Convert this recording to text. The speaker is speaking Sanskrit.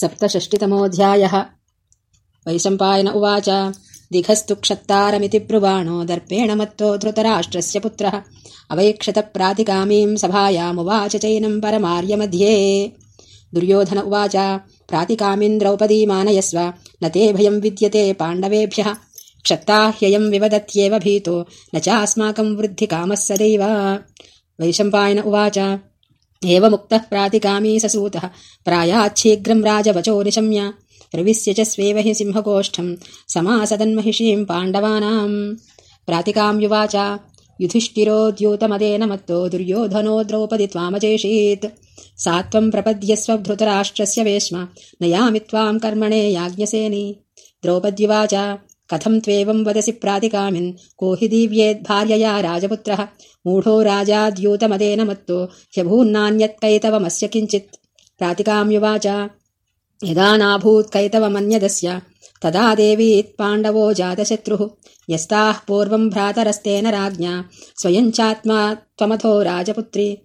सप्तषष्टितमोऽध्यायः। वैशम्पायन उवाच दिघस्तु क्षत्तारमिति ब्रुवाणो दर्पेण मत्तो धृतराष्ट्रस्य पुत्रः। अवैक्षतप्रातिकामीम् सभायामुवाच चैनम् परमार्यमध्ये। दुर्योधन उवाच प्रातिकामिन् द्रौपदीमानयस्व न ते भयम् विद्यते पाण्डवेभ्यः। क्षत्ता ह्ययम् विवदत्येव भीतो न चास्माकम् वृद्धिकामः सदैव वैशम्पायन उवाच एवमुक्तः प्रातिकामी ससूतः। प्रायाच्छीघ्रम् राजवचो निशम्य। प्रविश्य च स्वेव हि सिंहकोष्ठम् समासदन्महिषीम् पाण्डवानाम्। प्रातिकाम्युवाच युधिष्ठिरोद्यूतमदेन मत्तो दुर्योधनो द्रौपदि त्वामजेषीत्। सा त्वम् प्रपद्यस्व धृतराष्ट्रस्य वेश्म। नयामि त्वाम् कर्मणे याज्ञसेनि। द्रौपद्युवाच कथम् त्वेवम् वदसि प्रातिकामिन् को हि दीव्येद्भार्यया राजपुत्रः? मूढो राजाद्यूतमदेन मत्तो ह्यभून्नान्यत्कैतवमस्य किञ्चित्। प्रातिकाम्युवाच यदा नाभूत्कैतवमन्यदस्य तदा देवीत्पाण्डवो जातशत्रुः। यस्ताः पूर्वम् भ्रातरस्तेन राज्ञा स्वयम् चात्मा त्वमथो राजपुत्री